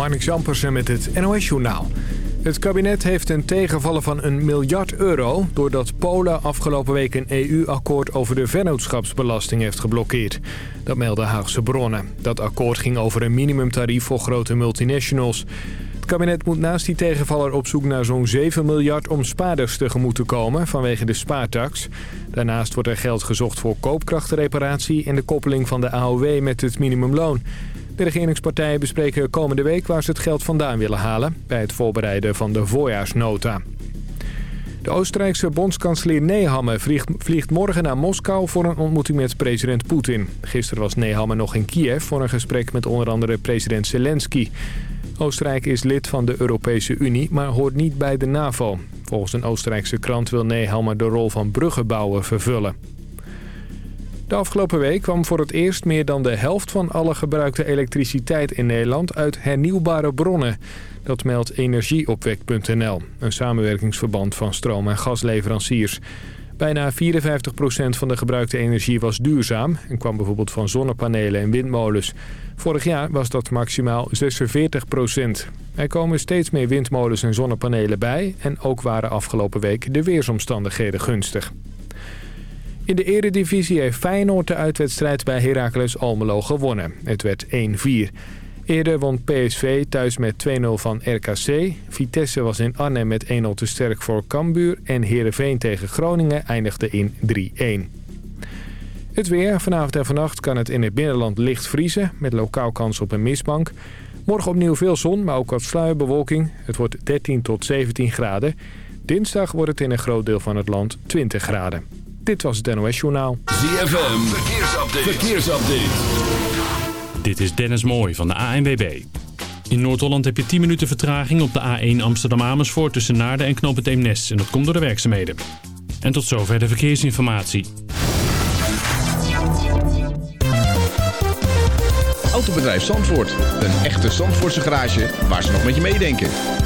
Marnix Jampersen met het NOS-journaal. Het kabinet heeft een tegenvallen van een miljard euro... doordat Polen afgelopen week een EU-akkoord over de vennootschapsbelasting heeft geblokkeerd. Dat melden Haagse bronnen. Dat akkoord ging over een minimumtarief voor grote multinationals. Het kabinet moet naast die tegenvaller op zoek naar zo'n 7 miljard... om spaarders tegemoet te komen vanwege de spaartax. Daarnaast wordt er geld gezocht voor koopkrachtreparatie... en de koppeling van de AOW met het minimumloon. De regeringspartijen bespreken komende week waar ze het geld vandaan willen halen... bij het voorbereiden van de voorjaarsnota. De Oostenrijkse bondskanselier Nehammer vliegt, morgen naar Moskou voor een ontmoeting met president Poetin. Gisteren was Nehammer nog in Kiev voor een gesprek met onder andere president Zelensky. Oostenrijk is lid van de Europese Unie, maar hoort niet bij de NAVO. Volgens een Oostenrijkse krant wil Nehammer de rol van bruggenbouwer vervullen. De afgelopen week kwam voor het eerst meer dan de helft van alle gebruikte elektriciteit in Nederland uit hernieuwbare bronnen. Dat meldt energieopwek.nl, een samenwerkingsverband van stroom- en gasleveranciers. Bijna 54% van de gebruikte energie was duurzaam en kwam bijvoorbeeld van zonnepanelen en windmolens. Vorig jaar was dat maximaal 46%. Er komen steeds meer windmolens en zonnepanelen bij en ook waren afgelopen week de weersomstandigheden gunstig. In de eredivisie heeft Feyenoord de uitwedstrijd bij Heracles Almelo gewonnen. Het werd 1-4. Eerder won PSV thuis met 2-0 van RKC. Vitesse was in Arnhem met 1-0 te sterk voor Cambuur. En Heerenveen tegen Groningen eindigde in 3-1. Het weer. Vanavond en vannacht kan het in het binnenland licht vriezen... met lokaal kans op een mistbank. Morgen opnieuw veel zon, maar ook wat sluierbewolking. Het wordt 13 tot 17 graden. Dinsdag wordt het in een groot deel van het land 20 graden. Dit was het NOS Journaal. ZFM, verkeersupdate. verkeersupdate. Dit is Dennis Mooij van de ANWB. In Noord-Holland heb je 10 minuten vertraging op de A1 Amsterdam-Amersfoort tussen Naarden en Knoop het Eemnes. En dat komt door de werkzaamheden. En tot zover de verkeersinformatie. Autobedrijf Zandvoort. Een echte Zandvoortse garage waar ze nog met je meedenken.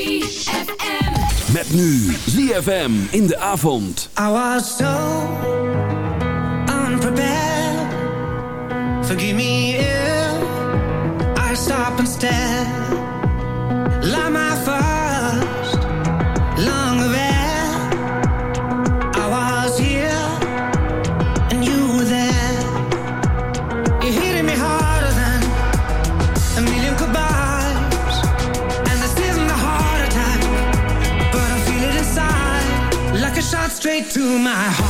ZFM. Met nu ZFM in de avond. I was so unprepared. Forgive me if I stop and stare. My heart.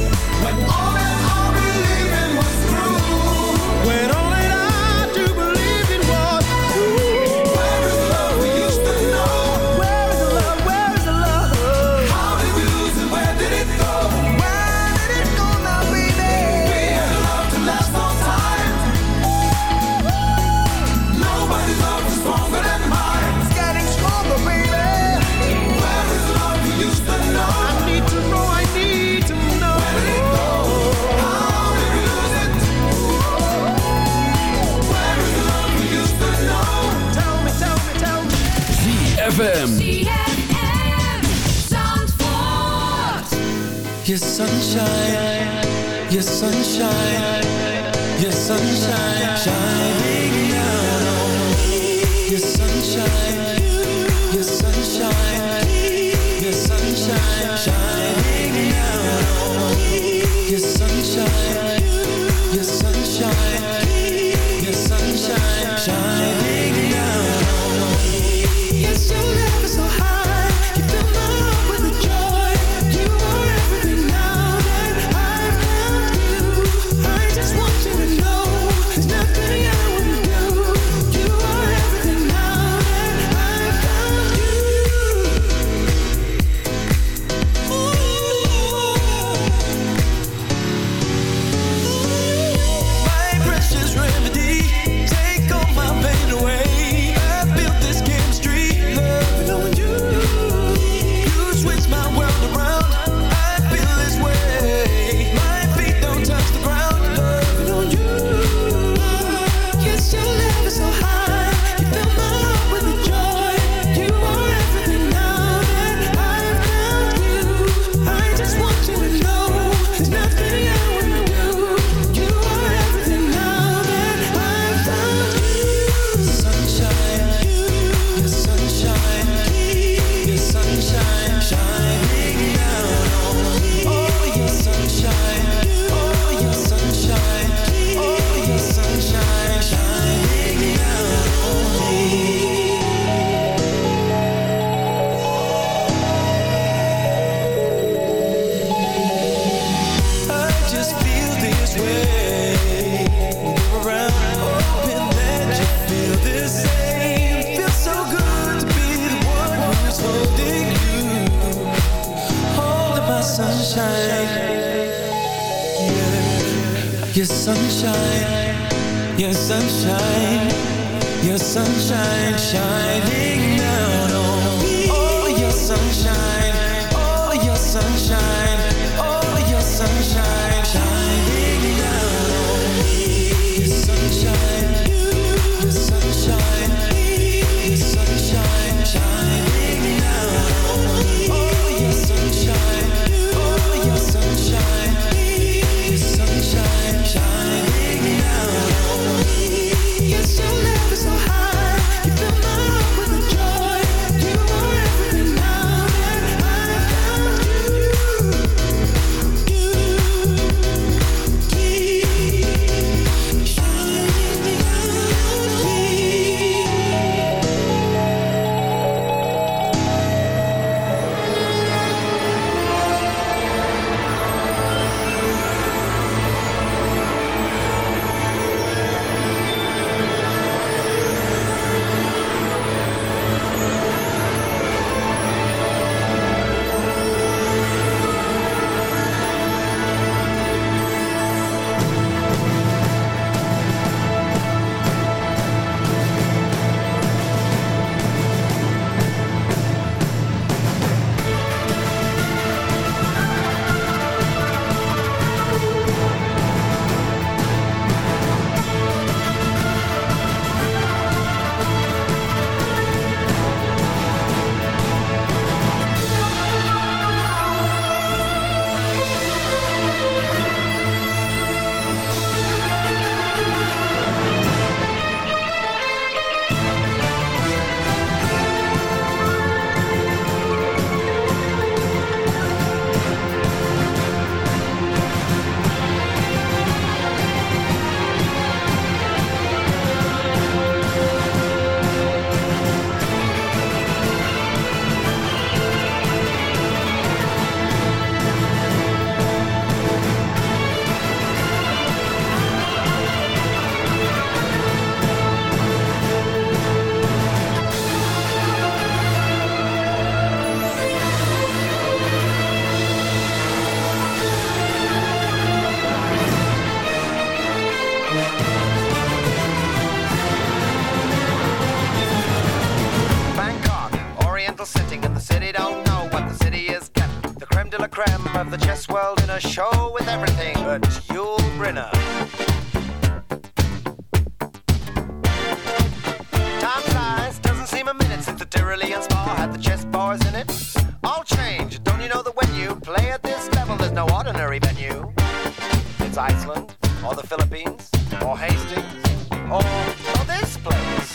it's Iceland, or the Philippines, or Hastings, or, or this place.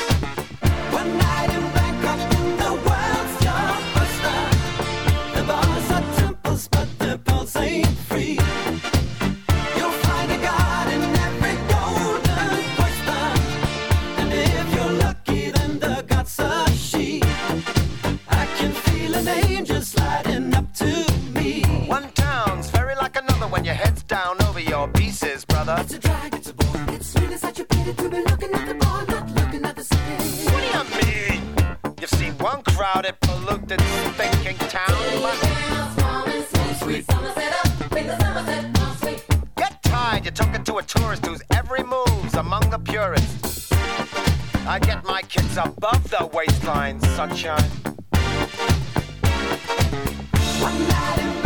One night in that. It's a drag, it's a bore. It's really such a pity to be looking at the bar, not looking at the city. What do you mean? You see one crowded, polluted, thinking town. Sweet. Get tired, you're talking to a tourist whose every move's among the purists. I get my kids above the waistline, sunshine. One night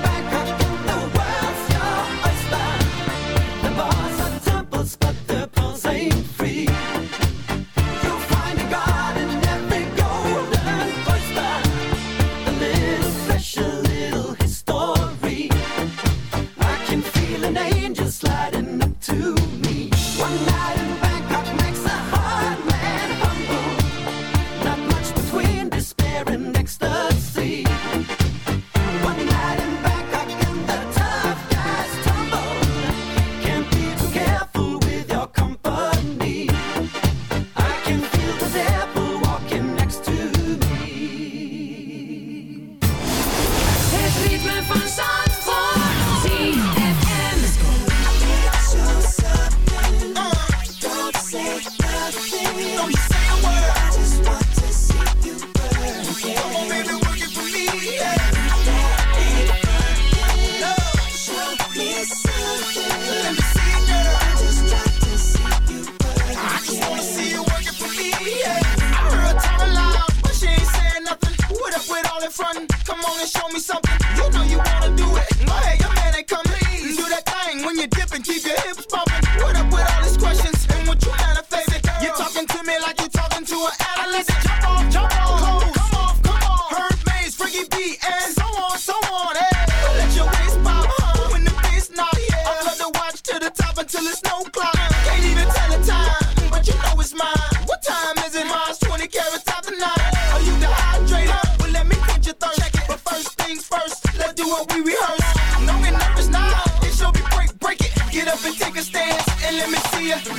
what we rehearse. No, enough is now. It should be break, break it. Get up and take a stand, and let me see ya. Get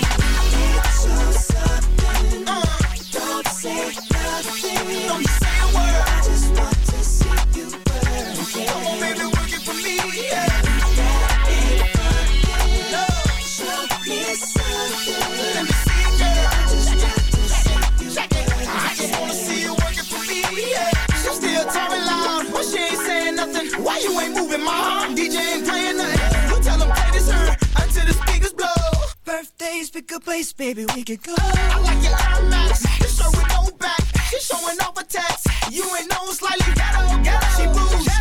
you something. Uh. Don't say nothing. Don't say I'm DJing, tell them play this her until the speakers blow. Birthdays, pick a place, baby, we can go. I like your eye Max. You're we no back. You showing off a text. You ain't no slightly ghetto, ghetto. She moves.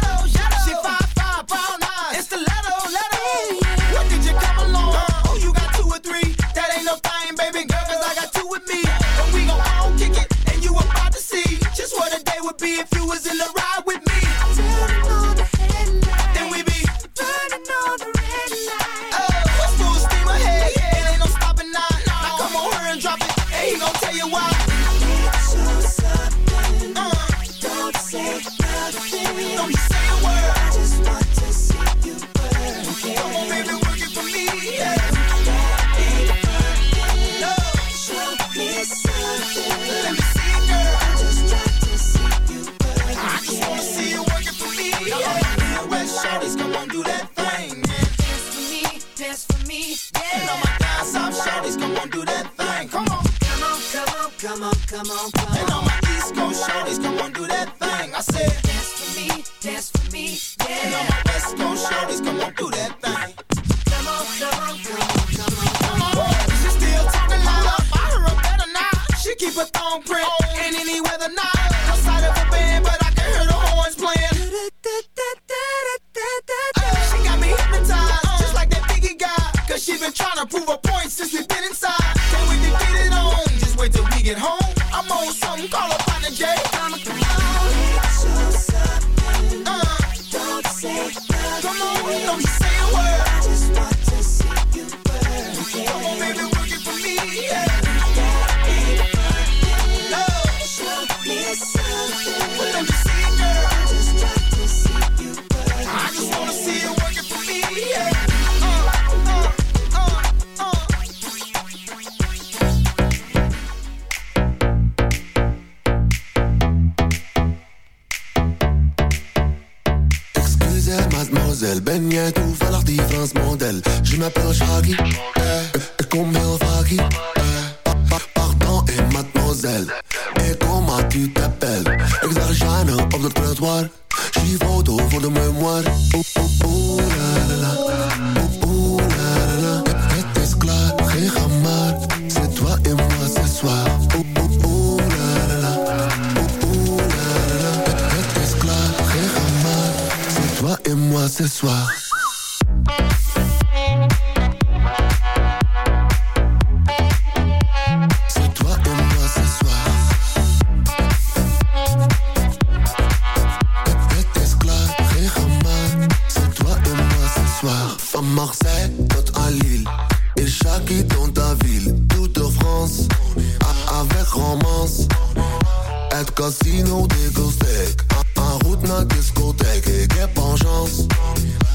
Red casino, dégoûté en route notre discothèque et guêpe en chance.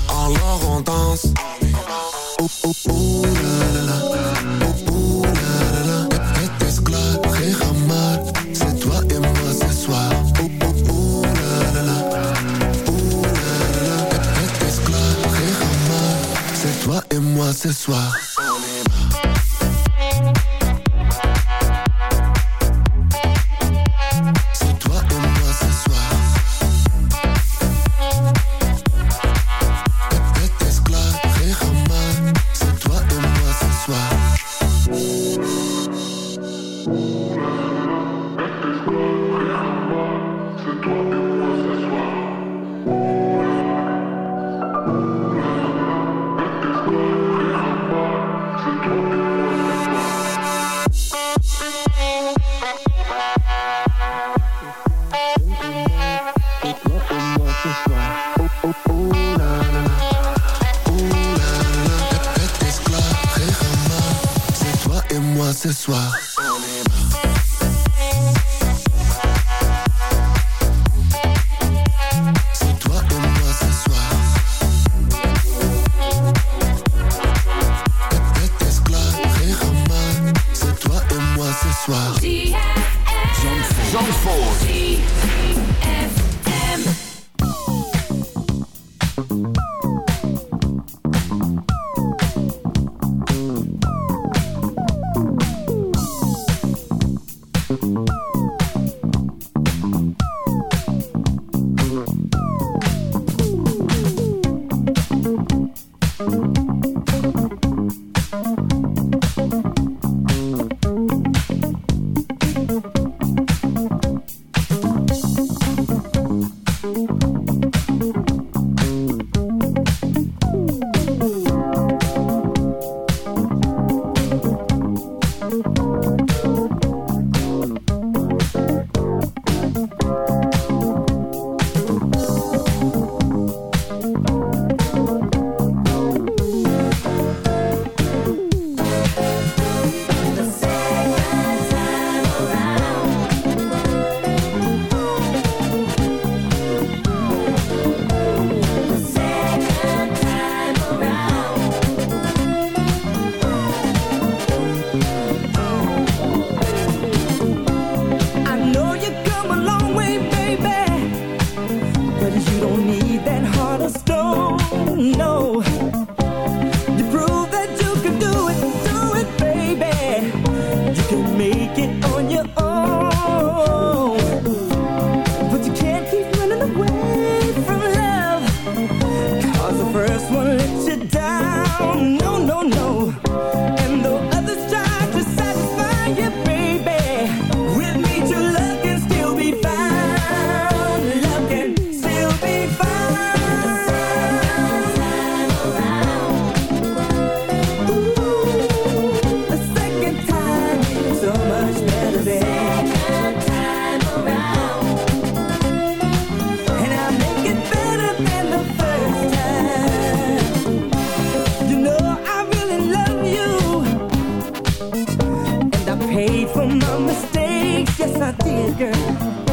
Alors on danse Oh oh oh la la la Oh oh la la la C'est toi et moi ce soir Oh oh oh la la la Oh la la la C'est toi et moi ce soir Girl.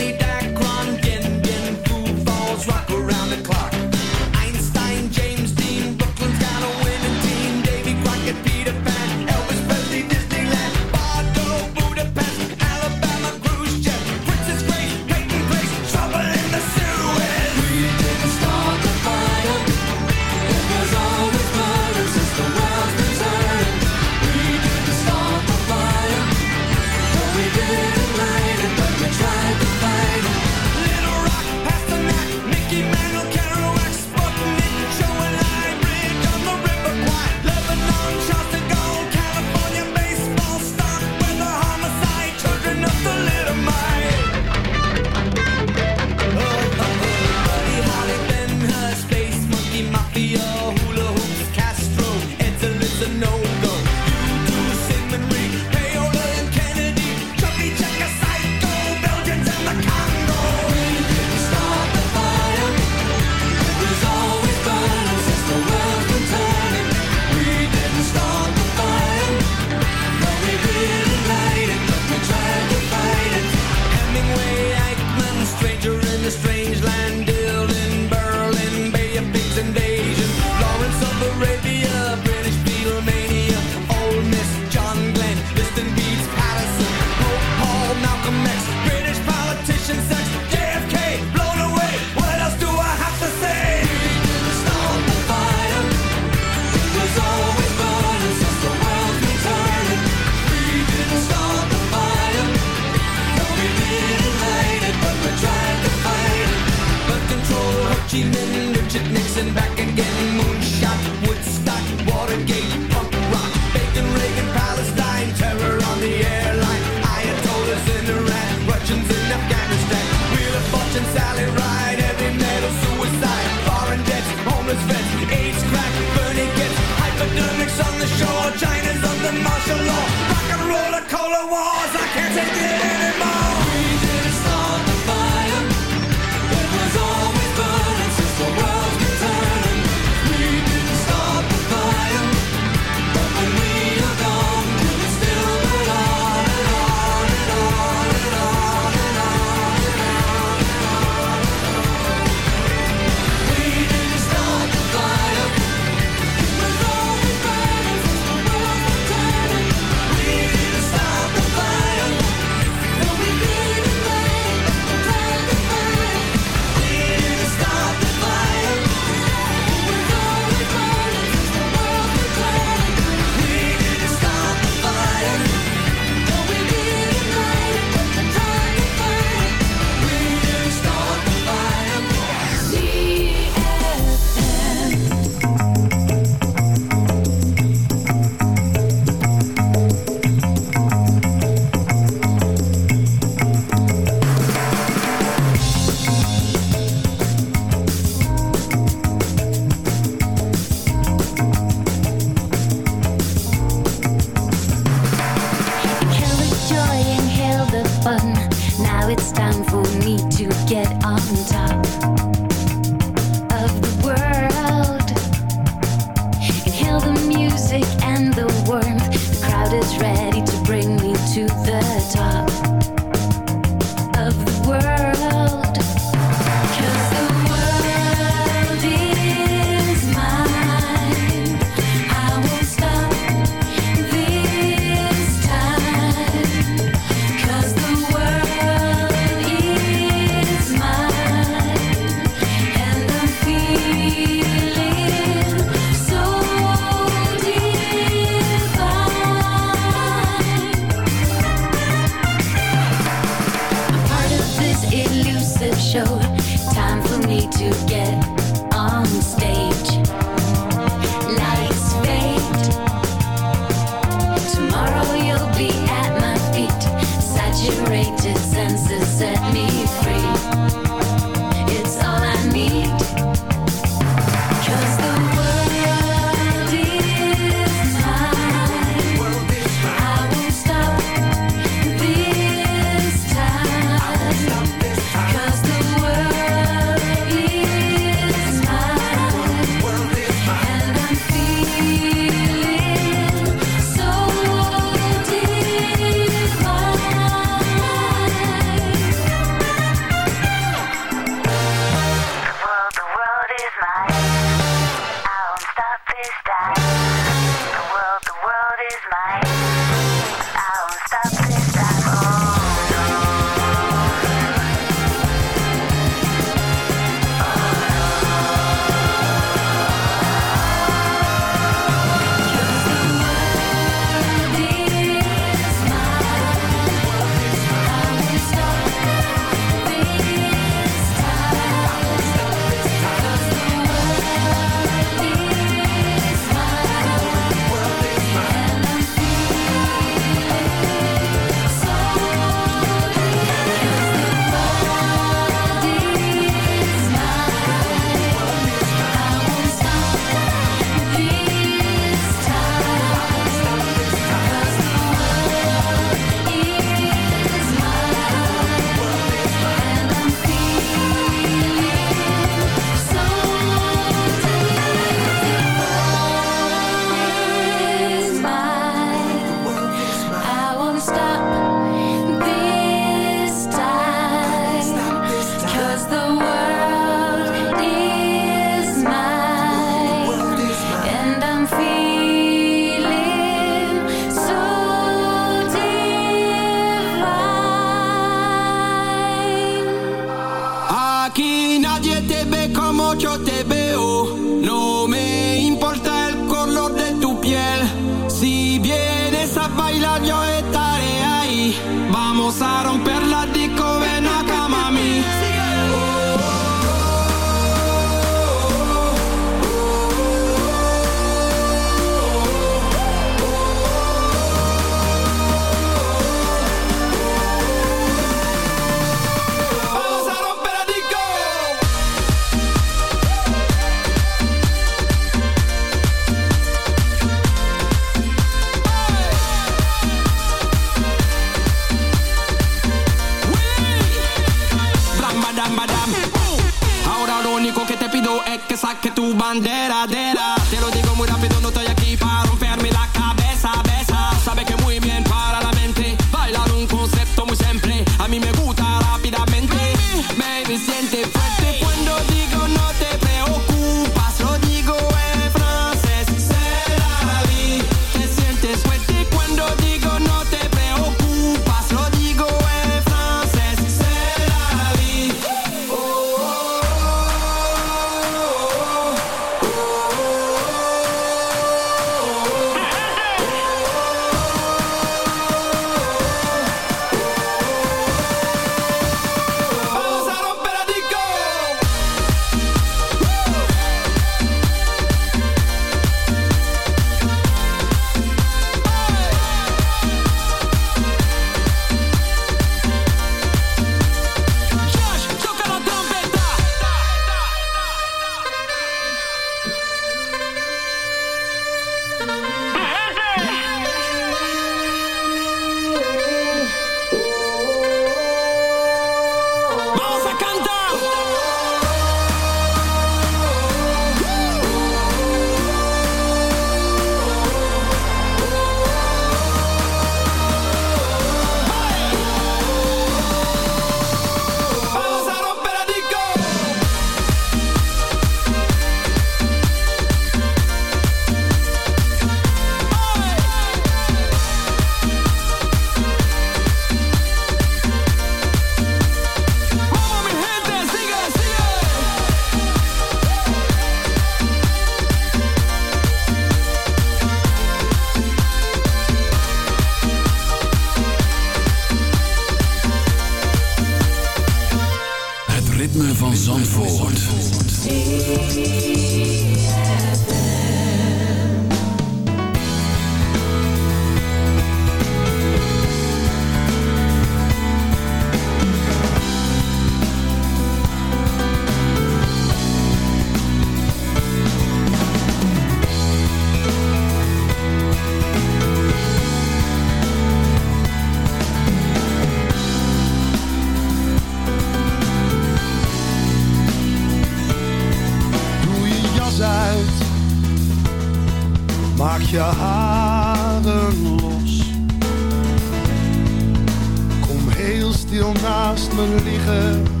Me liggen,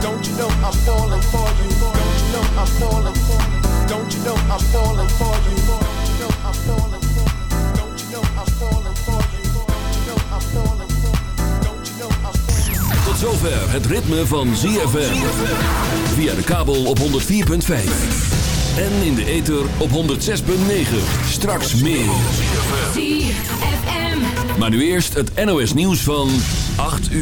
Don't you know I'm falling for you? Don't you know I'm falling for you? Don't you know I'm falling for you? Don't you know I'm falling for you? Don't you know Don't you know I'm falling for you? Don't you know Tot zover het ritme van ZFM. Via de kabel op 104.5. En in de ether op 106.9. Straks meer. Maar nu eerst het NOS nieuws van 8 uur.